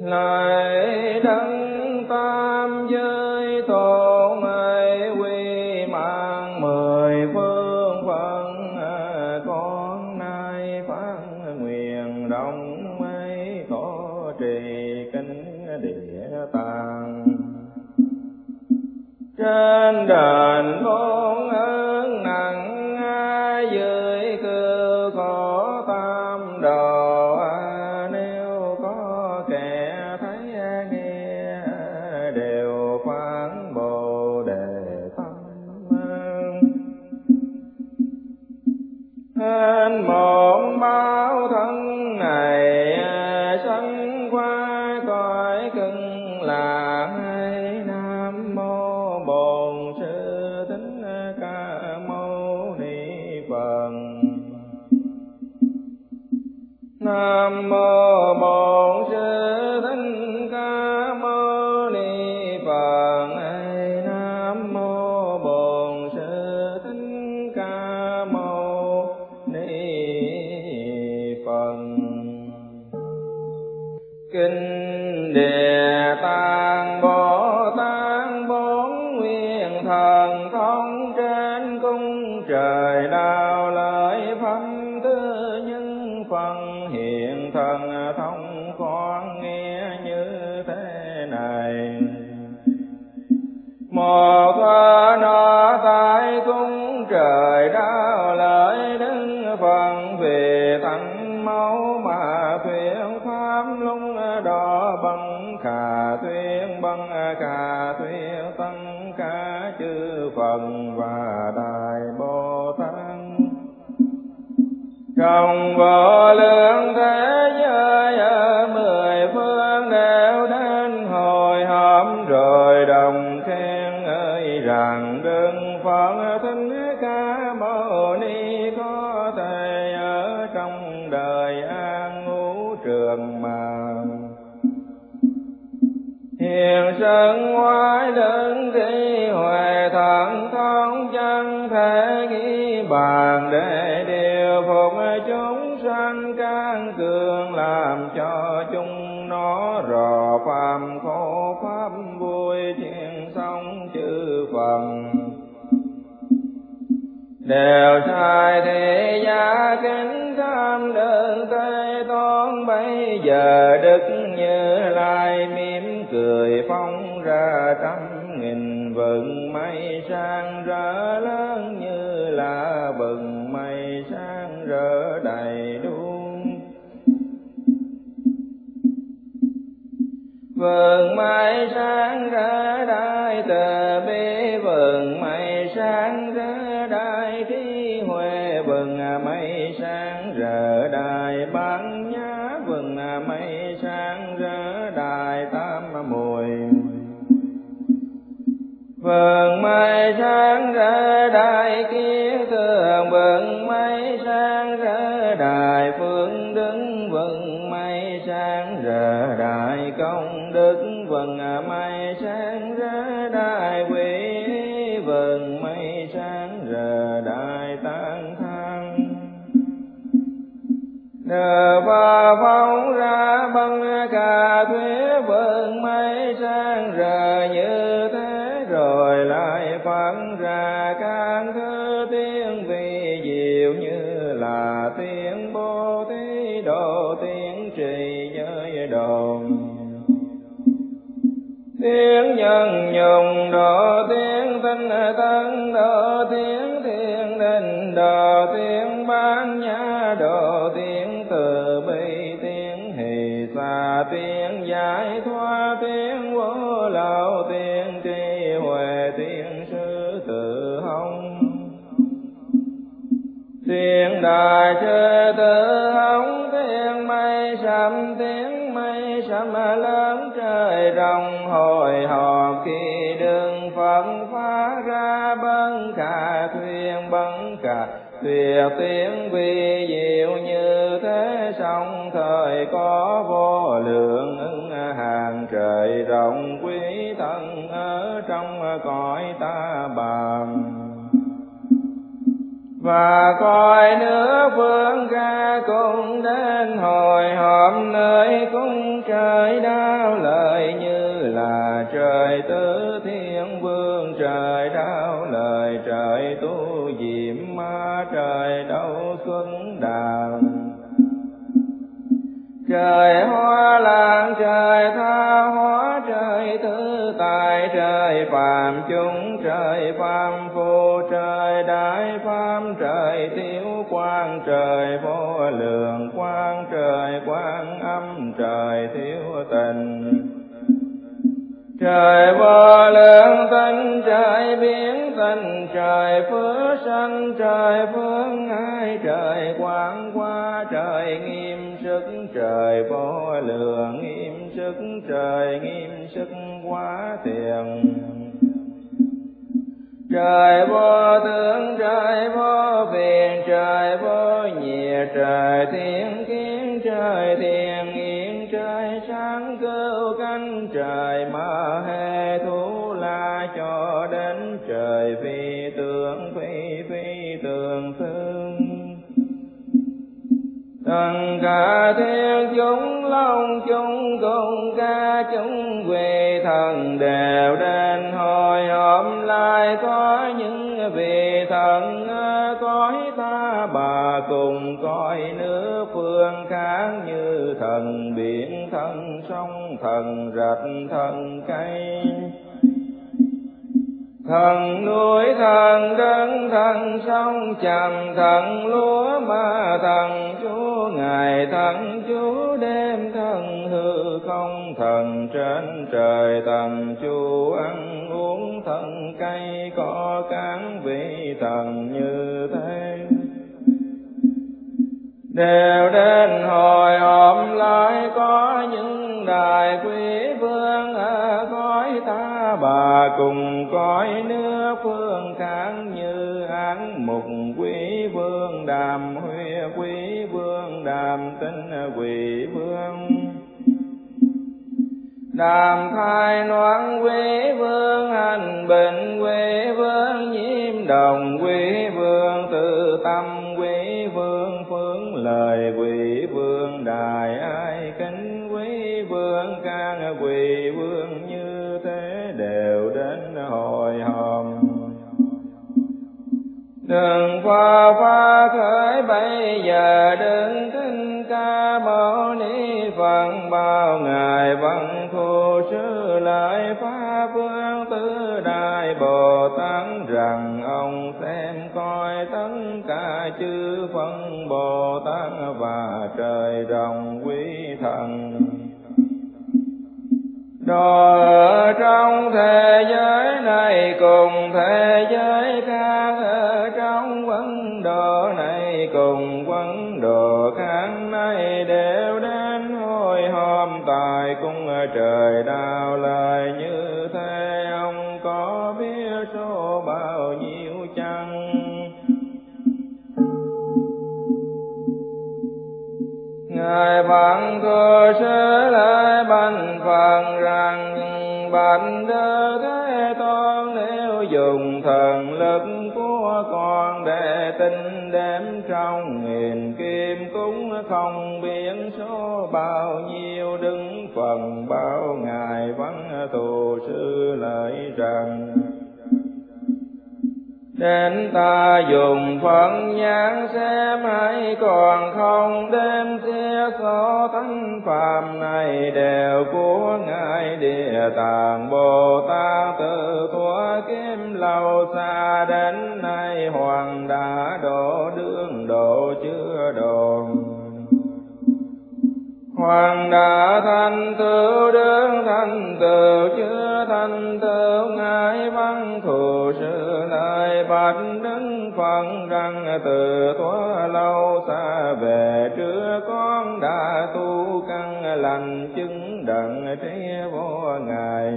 lại đấng tam giới tổ mây quy mạng mười phương phận à, con nay phát nguyện đồng mấy có trì kinh địa tạng. Trên đền kinh địa tạng cho chúng nó rò phàm khổ pháp vui thiên song chư phần đều sai thế gia kính tham đơn tây toán bây giờ đức như lai mỉm cười phong ra trăm nghìn vừng mây sang rỡ lớn như là vừng vườn mây sáng ra đại từ bi vườn mây sáng ra đại trí huệ vườn mây sáng rỡ đại bán nhã vườn mây sáng rỡ đại tam mùi. Vườn mây sáng ra đại kia thường vườn mây phóng ra băng cà thuế vườn mây sang rời như thế, rồi lại phẳng ra can thứ tiếng vi diệu như là tiếng bố thí độ tiếng trì giới đồn. Tiếng nhân nhùng độ tiếng tinh tân độ tiếng thiên đình độ tiếng bán nhã độ tiếng đại chư tự và coi nước phương ca cũng đến hồi họp nơi cung trời đau lời như là trời tứ thiên vương trời đau lời trời tu diệm ma trời đau xuân đàn. Trời hoa làng trời tha hóa trời tứ tài trời phàm chung trời vô lượng tinh trời biến tinh trời phước sanh, trời phương ai trời quang qua, trời nghiêm sức, trời vô lượng nghiêm sức, trời nghiêm sức quá tiền trời vô tướng trời thiên chúng long chúng cùng ca chúng quỳ thần đều đến hồi hôm lại có những vị thần à, cõi ta bà cùng coi nước phương khác như thần, biển thần sông thần, rạch thần cây. Thần núi thần đất thần sông trầm thần lúa ma thần ngày thần chúa đêm thân hư không thần trên trời thần chúa ăn uống thần cây có cán vị thần như thế. Đều đến hồi họp lại có những đại quý vương à, ở cõi ta, bà cùng cõi nước phương kháng như án mục quý vương, đàm huy quý vương đàm tinh quỷ vương. Đàm thai noãn quý vương, hành bình quý vương, nhiễm đồng quý vương tự tâm quý vương phương lời quý vương. Không biển số bao nhiêu đứng phần, bao ngài văn thù sư lợi rằng. Đến ta dùng phận nhãn xem hay còn không, đêm xe số thánh phàm này đều của Ngài Địa Tạng Bồ Tát từ thuở kim lâu xa đến nay, Hoàng đã độ đương độ chưa đồn. Hoàng đã thành tựu đương thành tựu chưa thành tựu ngài văn thù sư lại bạch đứng phận rằng từ thuở lâu xa về trước con đã tu căn lành chứng đặng trí vô ngài.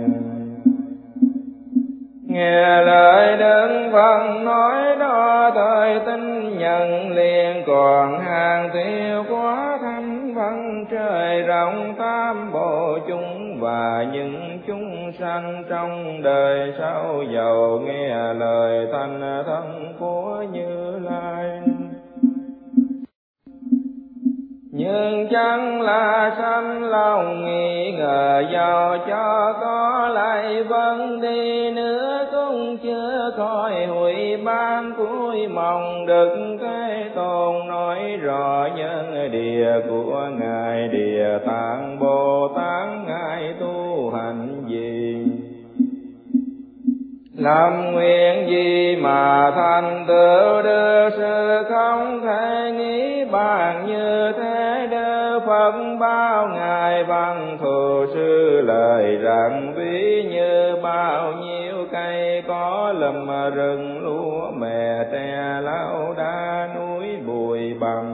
Nghe lời đơn phật nói đó, thời tin nhận liền còn hàng tiêu quá thanh thân trời rộng tam bộ chúng và những chúng sanh trong đời sau giàu nghe lời thanh thân của Như Lai. Nhưng chẳng là sanh lòng nghi ngờ giàu cho có lại vẫn đi nữa cũng chưa khỏi hủy ban cuối mong được cái tôn nói rõ nhân địa của ngài, địa tạng bồ tát ngài tu hành gì. Làm nguyện gì mà thành tựu được, sự không thể nghĩ bàn như thế đơ Phật bao ngài văn thù sư lời rằng, ví như bao nhiêu cây có lầm rừng, lúa mè tre lau đá, núi bụi bằng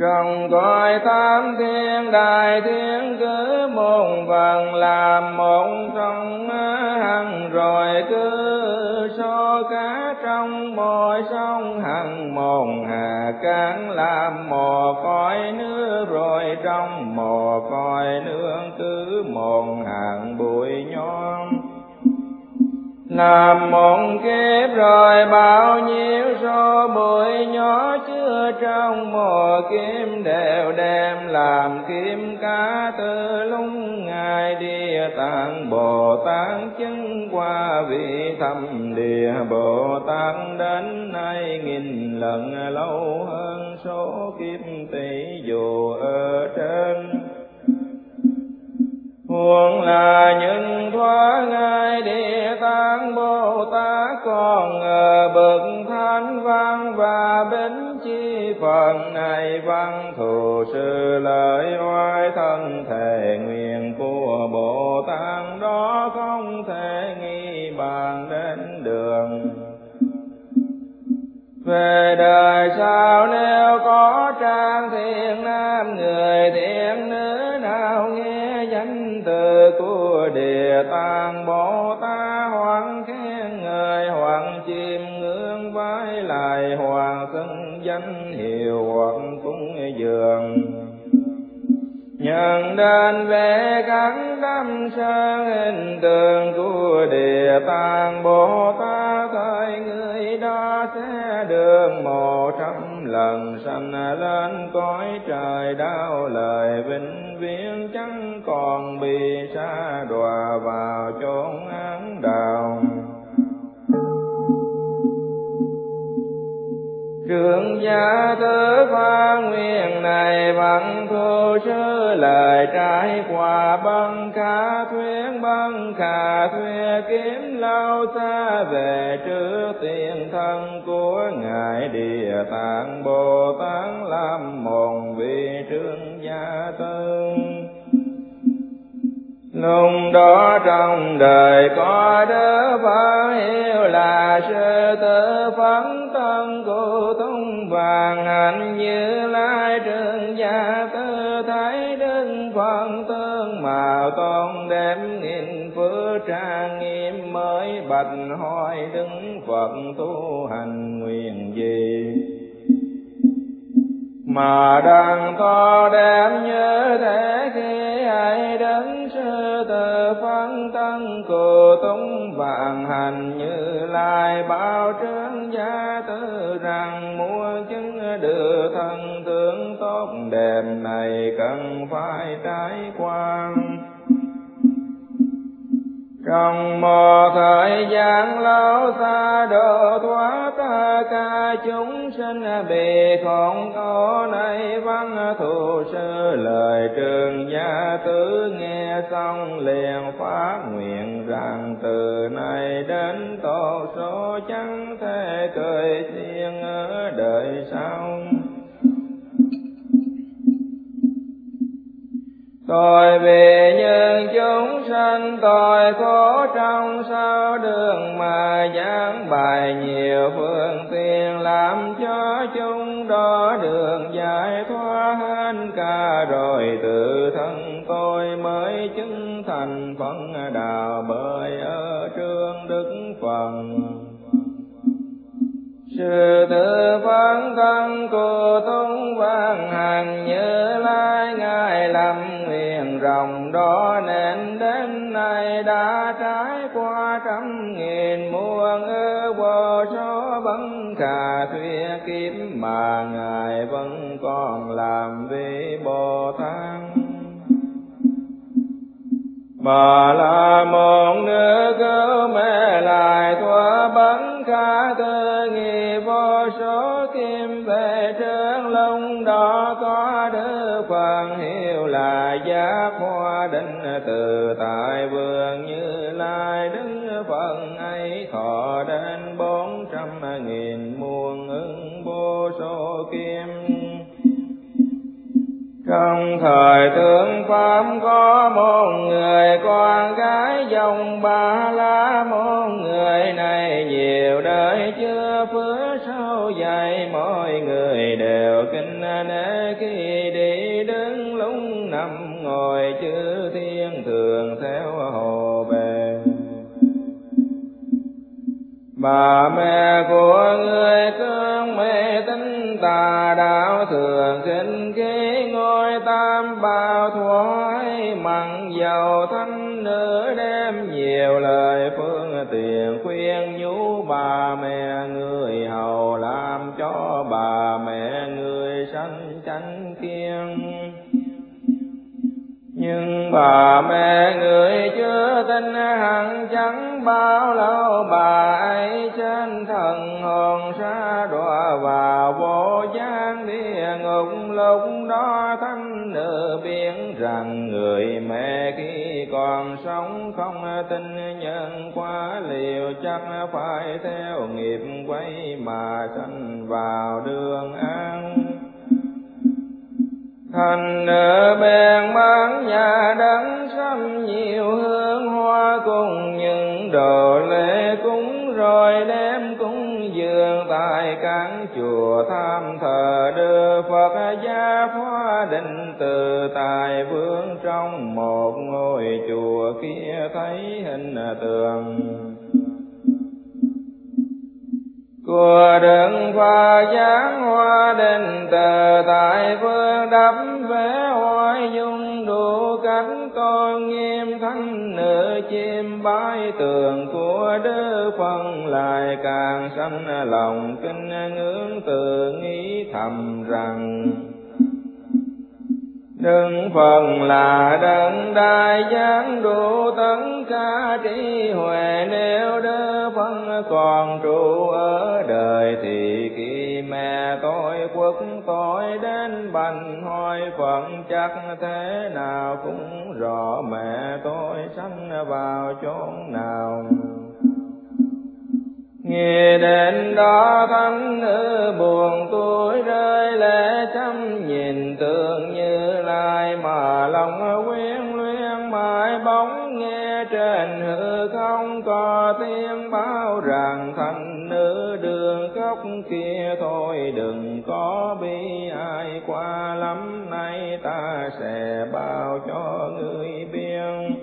trong cõi tam thiên đại thiên cứ một vàng làm một trong hằng, rồi cứ so cá trong mọi sông hằng một hà cán làm mò cõi nước rồi trong mò cõi nương cứ một hàng bụi nhon làm một kiếp rồi bao nhiêu trong một kim đều đem làm kim cá từ lúc ngài địa tạng bồ tát chứng qua vị thâm địa. Bồ tát đến nay nghìn lần lâu hơn số kiếp tỷ dù ở trên. Huống là những thoa ngài địa tạng Bồ Tát còn ngờ bậc thánh văn và bính chi phần này văn thù sư lợi oai thân thể nguyện của Bồ Tát đó không thể nghi bàn đến đường về đời sau nếu có trang thiên nam, người thiện nữ nào nghe danh từ của địa tạng bồ tát hoàng khen người hoàng chim ngưỡng vái lại hoàng xưng danh hiệu hoàng cúng dường nhận đến về các tâm sang hình tượng của địa tạng bồ tát thời người đó sẽ đường một trăm lần sanh lên cõi trời đau lời vĩnh viễn, chẳng còn bị xa đọa vào chốn án đạo. Trường gia thứ pha nguyện này bằng thô sư lời trái quả băng khả thuyết băng khả thuyết kiếm lâu xa về trước tiền thân của ngài địa tạng bồ tát làm mòn vị trương gia tư Lúc đó trong đời có đứa phá hiếu là sư tử phấn thân cụ tung vàng. Hạnh như lai trường gia tư thái đức phân tương màu tôn đem nghìn phước trang nghiêm mới bạch hỏi đứng phật tu hành nguyện gì? Mà đang to đẹp như thế khi ai đến thơ từ phân tân cờ tống vạn hành như lai bao trướng gia tư rằng mua chứng được thần tướng tốt đẹp này cần phải trải qua trong một thời gian lâu xa, độ thoát ta ca, chúng sinh bị khốn khổ này văn thù sư. Lời trường gia tứ nghe xong liền phát nguyện rằng từ nay đến tổ số chẳng thể cười riêng ở đời sau. Tội vì nhân chúng sanh, tội khổ trong sao đường mà giảng bài nhiều phương tiện, làm cho chúng đó đường giải thoát hết cả. Rồi tự thân tôi mới chứng thành phận đạo bởi ở trương đức phần trừ tử văn thân cô tung văn hàng như lai ngài làm nguyện rồng đó nên đến nay đã trải qua trăm nghìn muôn ư vô số vấn cả thuyết kiếp mà ngài vẫn còn làm vị bồ tát. Bà la môn nữ cứu mẹ lại thua bắn ca tư nghi vô số kim về trơn lông đó có đức phật hiệu là giác hoa định. Từ tại vườn như lai đức phật trong thời tướng Pháp có một người con gái dòng ba la môn người này nhiều đời chưa phước sâu dày mọi người đều kinh nể khi đi đứng lúc nằm, ngồi chư thiên thường theo hồ bề. Bà mẹ của người bà mẹ người hầu làm cho bà mẹ người sanh chánh kiên. Nhưng bà mẹ người chưa tin hẳn chẳng bao lâu, bà ấy trên thần hồn xa đọa vào vô gian địa ngục lúc không tin nhân quá liều, chắc phải theo nghiệp quay mà sanh vào đường an. Thành ở bèn bán nhà đắng xăm nhiều hương hoa cùng những đồ lễ cúng, rồi đem cúng dường tại các chùa tham chùa đựng pha giáng hoa đình tờ tại phương đắp vẽ hoài dung đủ cánh con nghiêm thánh nữ chim bái tường của đức phân lại càng sanh lòng kinh ngưỡng từ nghĩ thầm rằng Đừng phần là đấng đại giáng đủ tất cả trí huệ. Nếu đỡ phân còn trụ ở đời thì khi mẹ tôi quốc tôi đến bành, hỏi phận chắc thế nào cũng rõ mẹ tôi sanh vào chốn nào nghe đến đó thánh nữ buồn tuổi rơi lệ chăm nhìn tượng như lai mà lòng quyến luyến mãi bóng. Nghe trên hư không có tiếng báo rằng thành nữ đường khóc kia thôi, đừng có bi ai qua lắm, nay ta sẽ bao cho người biết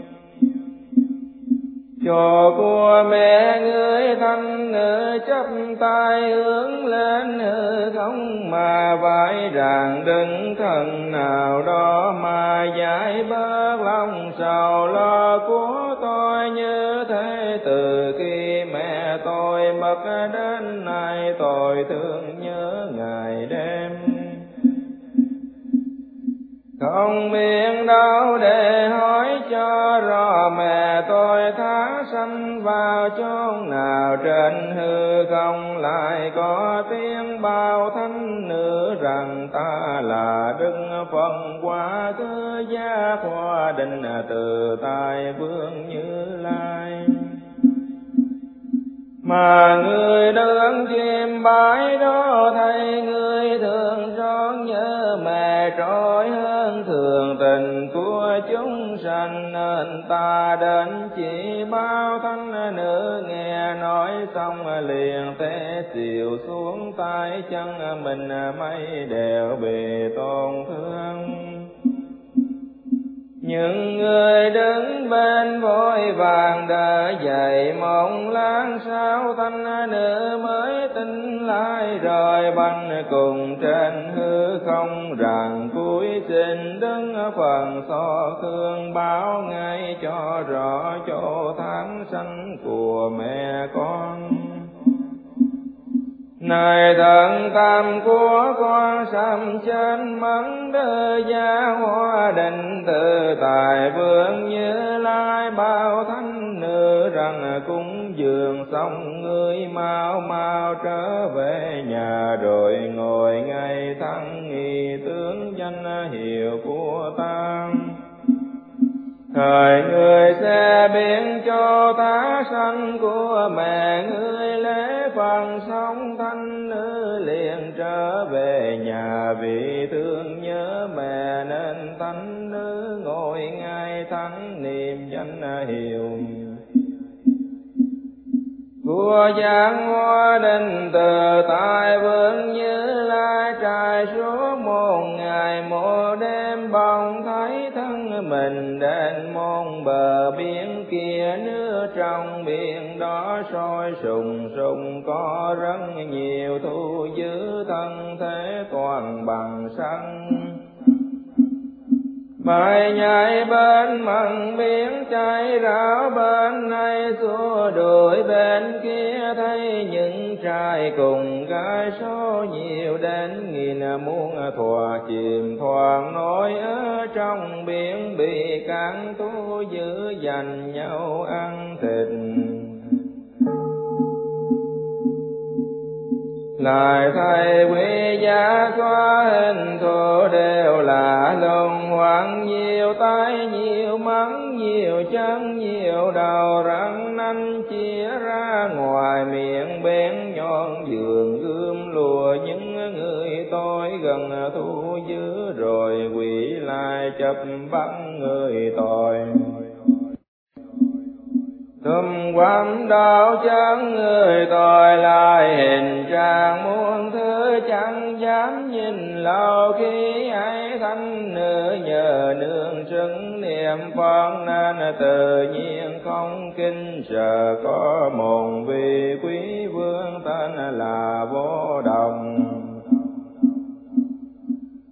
cho của mẹ người thanh nữ chấp tay hướng lên hư không mà vải rằng đừng thần nào đó mà giải bớt lòng sầu lo của tôi như thế. Từ khi mẹ tôi mất đến nay tôi thương nhớ ngày đêm. Không biết đâu để hỏi cho rõ mẹ tôi tháng vào chốn nào trên hư không lại có tiếng bao thánh nữ rằng ta là đức phật. Qua cứ gia hòa định từ tài vương như lai. Mà người đứng chim bái đó thầy người chân mình mấy đều bị tổn thương? Những người đứng bên vội vàng đã dậy mộng lan sao, thanh nữ mới tin lại rồi băng cùng trên hư không rằng cuối xin đứng phần so thương, báo ngay cho rõ chỗ tháng sanh của mẹ con này thần tam của con sám trên mẫn đơ gia hoa định tự tài vương như lai, bao thanh nữ rằng cúng dường xong ngươi mau mau trở về nhà rồi ngồi ngay thăng nghi tướng danh hiệu của tam thời người sẽ biến cho ta sanh của mẹ ngươi lễ phần giang hoa đình từ tại vương như lai trai suốt một ngày, một đêm bồng thấy thân mình đến môn bờ biển kia nước trong biển đó sôi sùng sùng, có rất nhiều thu giữ thân thế toàn bằng xăng Bài nhảy bên mặn biển cháy rảo bên này xua đuổi bên kia, thấy những trai cùng gái số nhiều đến nghìn muôn thòa chìm thoảng nổi ở trong biển bị cạn tu giữ dành nhau ăn thịt. Ngài thầy quý giá có hình thù đều là lùng hoạn nhiều tay, nhiều mắng, nhiều chân, nhiều đầu răng nanh chia ra ngoài miệng bén nhọn giường gươm lùa những người tôi gần thu giữ rồi quỷ lại chập bắt người tội. Thâm quam đạo chẳng người tội lại hình trạng muôn thứ chẳng dám nhìn lâu, khi ấy thanh nữ nhờ nương chứng niệm phật nên tự nhiên không kinh sợ. Có một vị quý vương tên là vô đồng.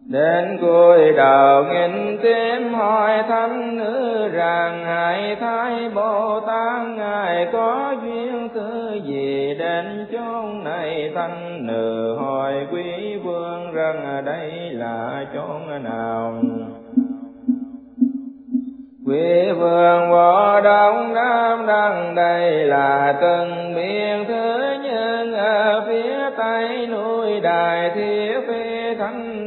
Đến cuối đầu nghìn tim hỏi thánh nữ rằng Hãy thái Bồ Tát Ngài có duyên thứ gì đến chốn này? Thánh nữ hỏi, quý vương rằng đây là chốn nào? Quý vương võ đông nam đăng đây là từng biển thứ nhân ở phía tây núi đài thiết phía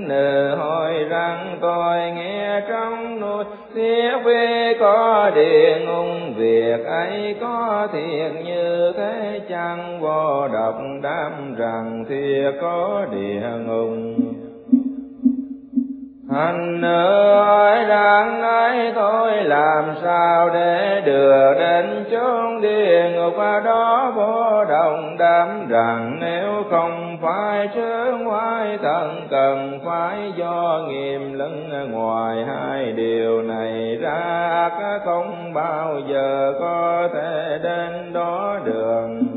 thánh nữ hỏi rằng tôi nghe trong núi thiết phi có địa ngục, việc ấy có thiệt như thế chăng? Vô độc đam rằng thiệt có địa ngục. Hành nữ ơi đang nói tôi làm sao để đưa đến chốn địa ngục đó vô đồng đám rằng nếu không phải chớ ngoài thần cần phải do nghiêm lẫn ngoài hai điều này ra không bao giờ có thể đến đó đường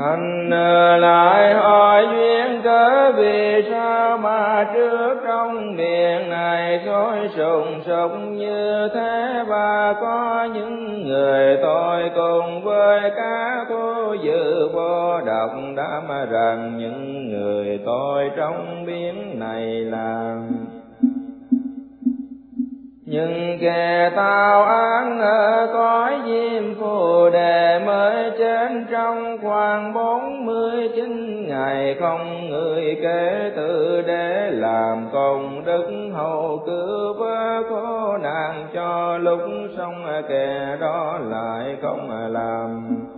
Thành ờ, lại hỏi duyên cớ vì sao mà trước trong miệng này sôi sùng sục như thế? Và có những người tôi cùng với các cô dự vô độc đã mà rằng những người tôi trong biến này làm nhưng kẻ tao án ở cõi diêm phù đề mới trên trong khoảng bốn mươi chín ngày, không người kể từ để làm công đức hậu cứu vớ khổ nạn cho lúc xong kẻ đó lại không làm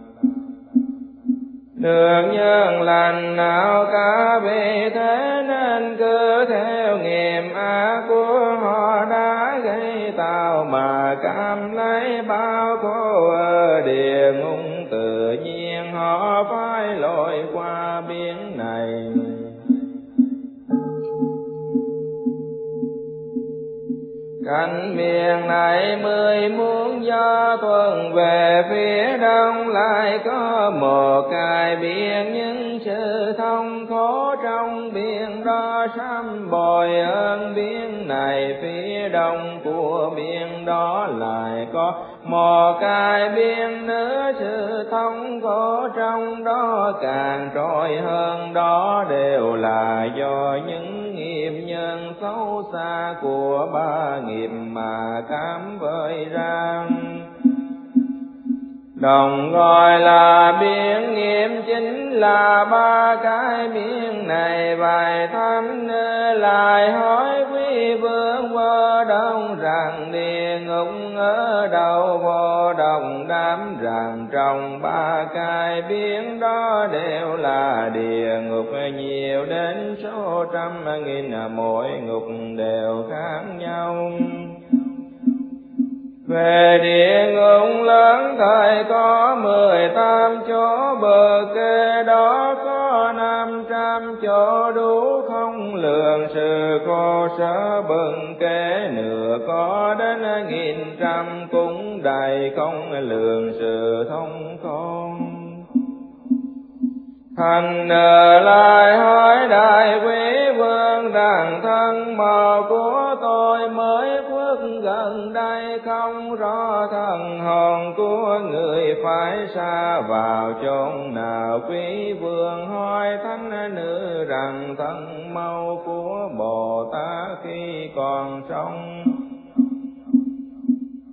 được nhân lành nào cả vì thế nên cứ theo nghiệp ác của họ đã gây tạo mà cảm lấy bao khổ ở địa ngục, tự nhiên họ phải lội qua biển này. Cánh miền này mười muôn gió tuần về phía đông lại có một cài biển. Những sự thông khổ trong biển đó sám bồi ơn biển này. Phía đông của biển đó lại có một cái biển nữa. Sự thông khổ trong đó càng trôi hơn, đó đều là do những nhân xấu xa của ba nghiệp mà cám với rằng đồng gọi là biển nghiệm chính là ba cái biển này. Bài thăm lại hỏi quý vương vô đông rằng địa ngục ở đâu vô đồng đám rằng trong ba cái biển đó đều là địa ngục. Nhiều đến số trăm nghìn, mỗi ngục đều khác nhau về địa ngục lớn thời có mười tám chỗ, bờ kê đó có năm trăm chỗ đủ không lường sự khổ sở, bừng kê nửa có đến nghìn trăm, cũng đầy không lường sự thông không Thành nợ lại hỏi đại quý vương rằng thân màu của tôi mới phước gần đây. Không rõ thần hồn của người phải xa vào chốn nào. Quý vương hỏi thánh nữ, rằng thân màu của Bồ Tát khi còn sống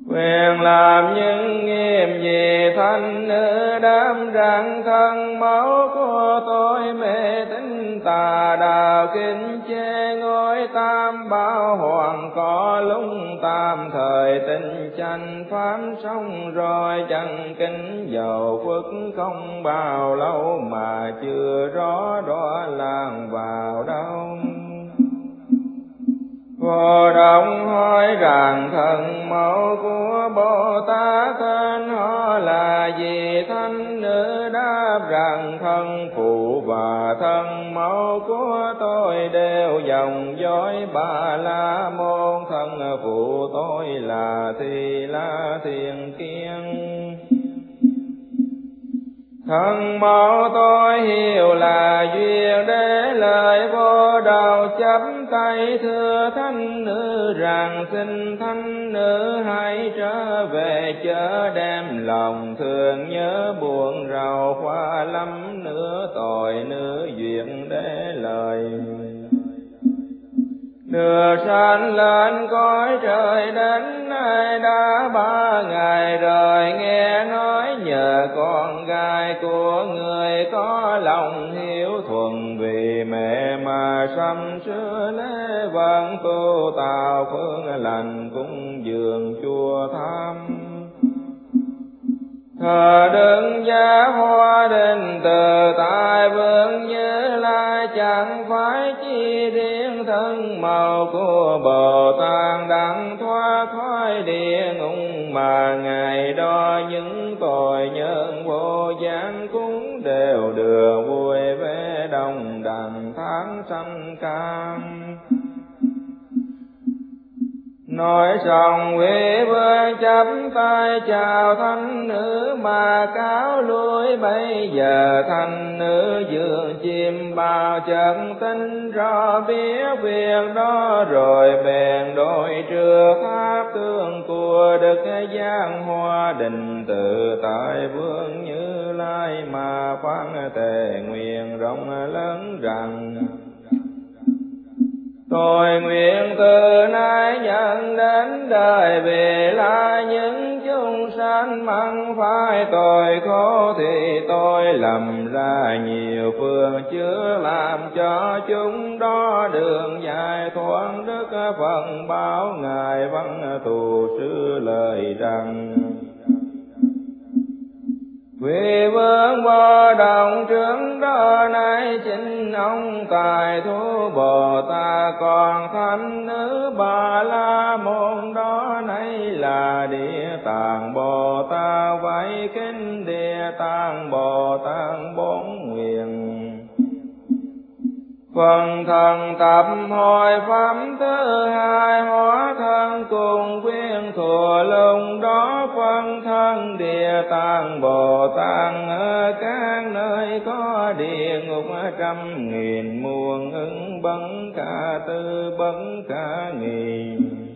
quyền làm những nghiêm gì thanh nữ đám rằng thân, máu của tôi mê tín tà đạo kinh chê ngôi tam bảo hoàng có lung tam thời tình tranh pháp xong rồi chẳng kính dầu phước không bao lâu mà chưa rõ đó làng vào đâu. Vô động hỏi rằng thần mẫu của Bồ Tát tên họ là gì thanh nữ đáp rằng thân phụ và thân mẫu của tôi đều dòng dõi bà la môn thân phụ tôi là thì la thiền kiên thân mẫu tôi hiểu là duyên để lời vô đầu. Chấp tay thưa thanh nữ rằng xin thanh nữ hãy trở về chớ đem lòng thương nhớ buồn rầu. Hoa lắm nữa tội nữ duyên để lời Đưa sanh lên cõi trời đến nay đã ba ngày rồi. Nghe nói nhờ con gái của người có lòng hiếu thuần, vì mẹ mà sắm xưa lễ vẫn tu tạo phương lành cung dường chùa tham thờ đơn giá hoa đình, từ tại vương như mau màu của bồ tát đặng thoát khỏi địa ngục mà ngày đó những tội nhân vô gián cũng đều được vui vẻ đồng đẳng tháng sanh cam. Nói xong huệ vương chấm tay chào thanh nữ mà cáo lui. Bây giờ thanh nữ dường chim bao chân tinh rõ biết việc đó, rồi bèn đổi trưa pháp tương của đức giang hoa đình tự tại vương như lai mà phán tề nguyện rộng lớn rằng, Tôi nguyện từ nay nhận đến đời về là những chúng sanh mang phải tội khổ thì tôi lầm ra nhiều phương chưa làm cho chúng đó đường dài thoáng, đức phần báo ngài văn thù sư lời rằng vì vương vô đồng trưởng đó nay chính ông tài thú Bồ Tát còn thánh nữ Bà La Môn đó nay là địa tạng Bồ Tát vậy kinh địa tạng Bồ Tát bốn nguyện phần thần tập hồi phẩm thứ hai, hóa thân cùng quyên thừa lùng đó. Phân thân địa tạng bồ tát ở các nơi có địa ngục, trăm nghìn muôn ứng bấn cả tư bấn cả nghìn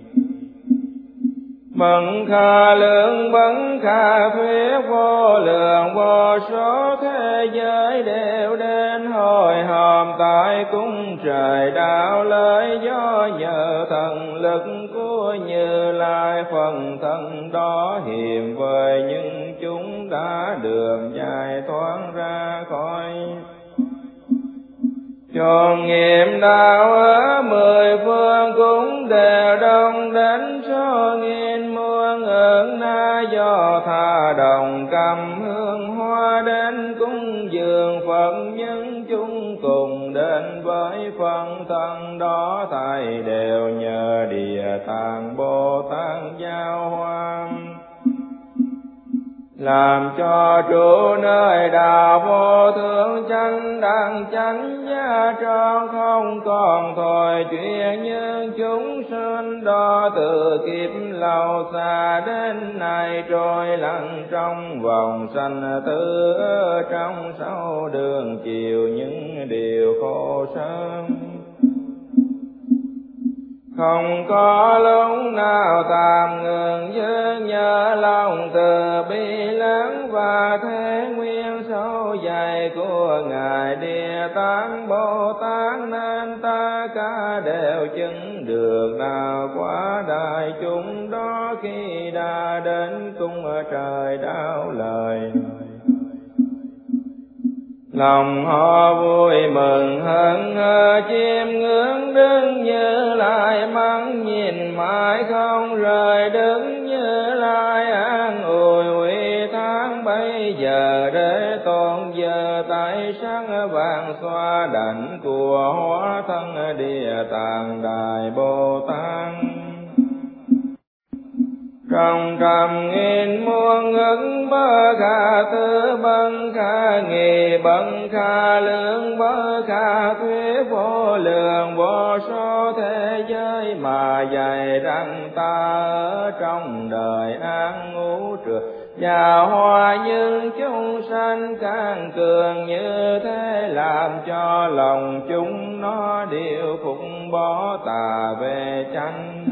bần kha lượng bấn kha thuyết vô lượng, vô số thế giới đều đến hồi hòm. Tại cung trời đạo lợi do nhờ thần lực của như lai, phần thân đó hiểm với những chúng đã đường dài thoát ra khỏi. Tròn nghiệm đạo ở mười phương cũng đều đông tạm ngừng giữ nhớ lòng từ bi lớn và thế nguyên sâu dày của ngài địa tạng bồ tát nên ta cả đều chứng được đạo quá đại chúng đó khi đã đến cung trời đạo lời. Lòng họ vui mừng hơn hơ chiêm ngưỡng đứng như lại mắng mãi không rời đứng như lai an ủi uy tháng bây giờ để con giờ tại sáng vàng xoa đảnh của hóa thân địa tạng đại bồ trong trăm nghìn muôn ứng bơ kha tư bân kha nghề bân kha lượng bơ kha thuyết vô lượng, vô số thế giới mà dạy rằng ta ở trong đời an ngũ trượt. Và hoa nhưng chúng sanh càng cường như thế, làm cho lòng chúng nó đều phục bỏ tà về chánh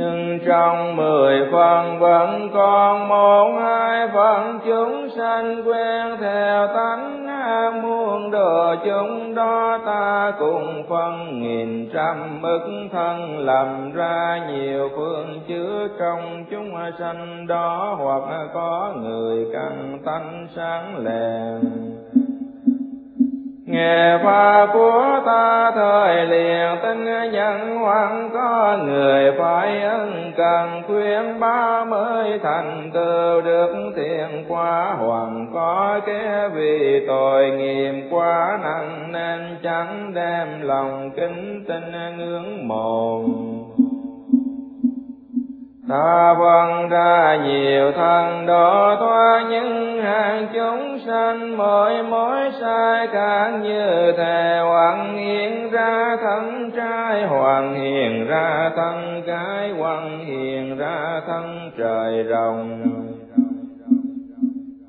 nhưng trong mười phần vẫn còn một hai phần chúng sanh quen theo tánh ham muôn đồ chúng đó ta cùng phân nghìn trăm ức thân, làm ra nhiều phương chứa trong chúng sanh đó. Hoặc có người căn tánh sáng lèn nghe pháp của ta thời liền, tinh nhận hoàng có người phải ân cần, khuyên ba mới thành tựu được thiện qua hoàng có kẻ vì tội nghiệp quá nặng, nên chẳng đem lòng kính tinh ngưỡng mộ. Ta vâng ra nhiều thân độ toa những hàng chúng sanh mọi mối sai càng như thề hoàng hiện ra thân trai hoàng hiện ra thân gái hoàng hiện ra thân trời rồng.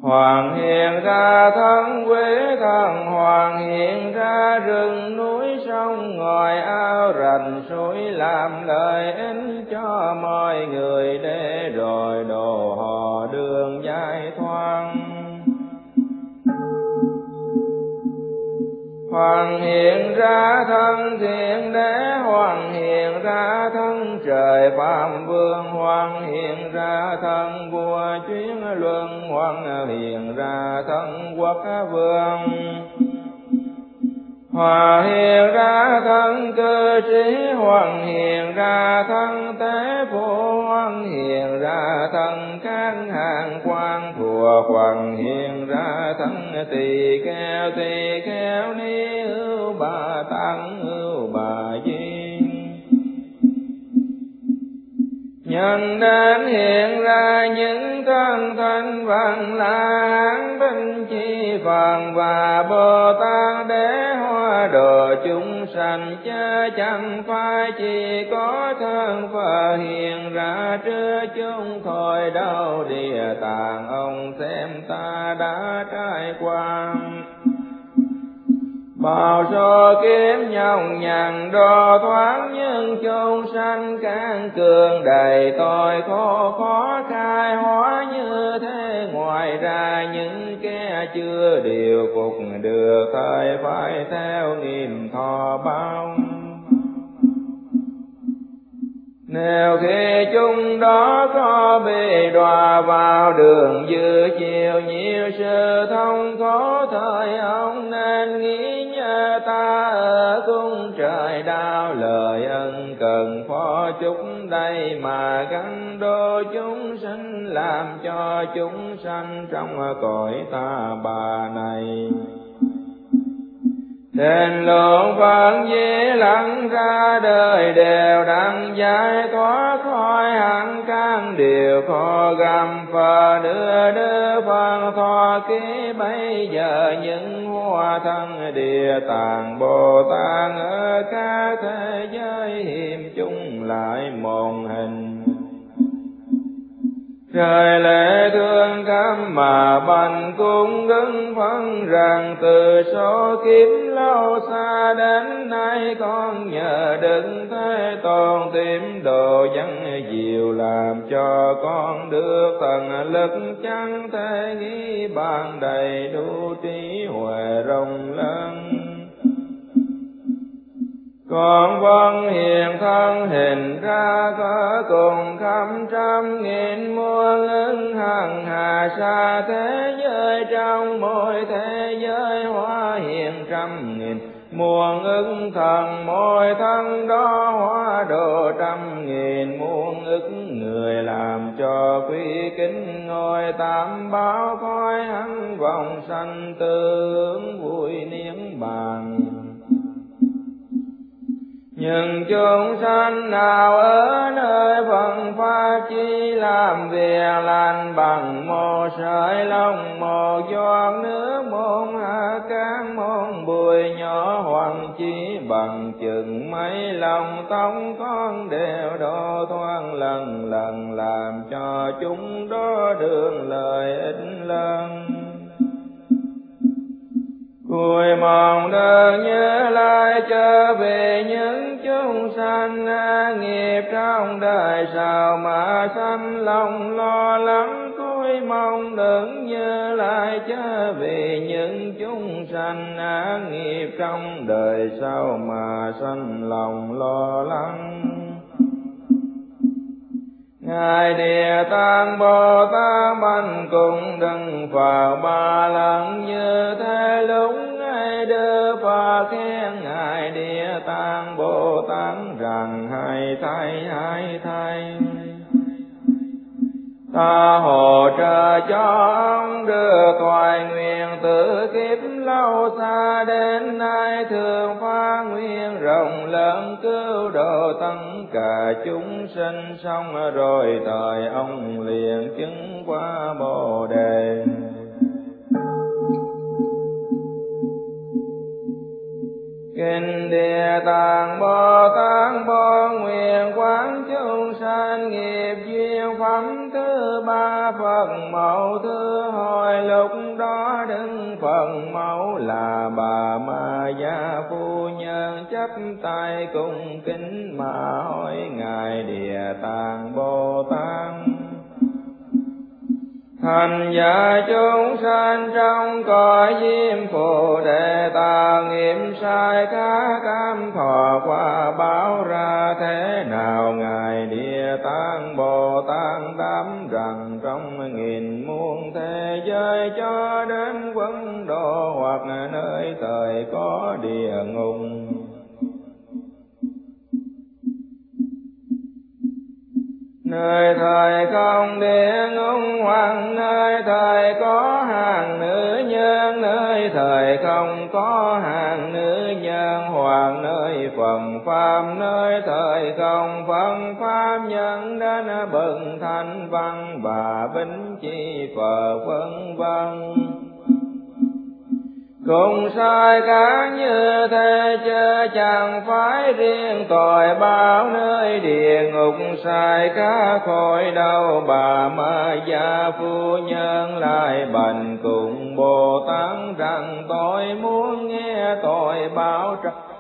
Hoàng hiện ra thân quế thần Hoàng hiện ra rừng núi sông ngòi ao rành suối làm lợi ích cho mọi người để rồi đồ họ đường giải thoáng Hoàng hiện ra thân thiện đế, Hoàng hiện ra thân trời Phạm Vương, Hoàng hiện ra thân vua chuyến luân, Hoàng hiện ra thân quốc vương. Hòa hiện ra thân cơ sĩ, Hoàng hiện ra thân tế phụ, Hoàng hiện ra thân các hàng quan thùa Hoàng hiện ra thân tỳ kheo, tỳ kheo ni ưu bà tăng ưu bà di nhân đến hiện ra những thân thanh văn lãng binh chi phần và bồ tát đế hoa đồ chúng sanh chớ chẳng phải chỉ có thân và hiện ra trước chúng thôi. Đâu địa tạng ông xem ta đã trải qua. Bao so kiếm nhọc nhằn đo thoáng nhưng chôn sanh can cường đầy tội khổ khó khai hóa như thế, ngoài ra những kẻ chưa điều phục được thời phải theo niềm thọ bao. Nếu khi chúng đó có bị đọa vào đường dư chiều, nhiều sự thông có thời ông nên nghĩ ta ở cung trời đau, lời ân cần phó chúng đây mà gắn đô chúng sinh, làm cho chúng sanh trong cõi ta bà này đền lượng phật di lặng ra đời đều đặng giải thoát khỏi hẳn căn điều khó gầm và đưa đưa phật thọ ký, bây giờ những hoa thân địa tạng bồ tát ở các thế giới hiểm chung lại một hình Trời lệ thương cam mà bành cung đứng phân rằng từ số kiếp lâu xa đến nay con nhờ đức thế toàn tìm đồ dân diệu làm cho con được thần lực chẳng thể nghĩ bàn đầy đủ trí huệ rộng lớn còn vân hiện thân hình ra có cùng khắp trăm nghìn muôn ứng hằng hà xa thế giới, trong mỗi thế giới hóa hiện trăm nghìn. Muôn ứng thần, mỗi thân đó hóa độ trăm nghìn. Muôn ức người làm cho quy kính ngôi tam bao coi hắn vòng sanh tương vui niết bàn nhưng chúng sanh nào ở nơi phần pha chi làm việc lành bằng một sợi lông, một giọt nước, một hạt cát, một bụi nhỏ hoàn chi bằng chừng mấy lòng tông con đều đo thoáng lần lần, làm cho chúng đó đường lợi ích lớn. Người mong được nhớ lại trở về những chúng sanh nghiệp trong đời sao mà sanh lòng lo lắng cuối mong đừng nhớ lại trở về những chúng sanh nghiệp trong đời sao mà sanh lòng lo lắng. Ngài Địa Tạng Bồ Tát bành cùng đừng Phật ba lần như thế lúc Ngài đưa và khen Ngài Địa Tạng Bồ Tát rằng hãy thay hay thay ta hộ trợ cho ông đưa thoại nguyện tự kiếp lâu xa đến nay thường phá nguyện rộng lớn cứu độ tất cả chúng sinh xong rồi thời ông liền chứng qua bồ đề. Kinh Địa Tạng, Bồ Tát, Bồ Nguyện Quán Chúng Sanh, Nghiệp Duyên, Phẩm Thứ Ba Phật Mẫu Thứ Hồi. Lúc đó đứng Phật Mẫu là bà Ma Gia Phu Nhân, chấp tay cùng kính mà hỏi Ngài Địa Tạng, Bồ Tát Thành giả chúng sanh trong cõi diêm phù đề tà nghiệm sai các cam thọ qua báo ra thế nào? Ngài địa tạng bồ tát đám rằng trong nghìn muôn thế giới cho đến quân độ hoặc nơi thời có địa ngục nơi thời không địa ngục hoàng nơi thời có hàng nữ nhân, nơi thời không có hàng nữ nhân hoàng, nơi phần pháp nơi thời không phần pháp nhân đến bừng thanh văn và bính chi phật vân vân cũng sai cả như thế, chớ chẳng phải riêng tội bao nơi địa ngục. Sai cả khỏi đâu, bà ma gia phu nhân lại bành cùng bồ tát rằng, tôi muốn nghe tội báo trách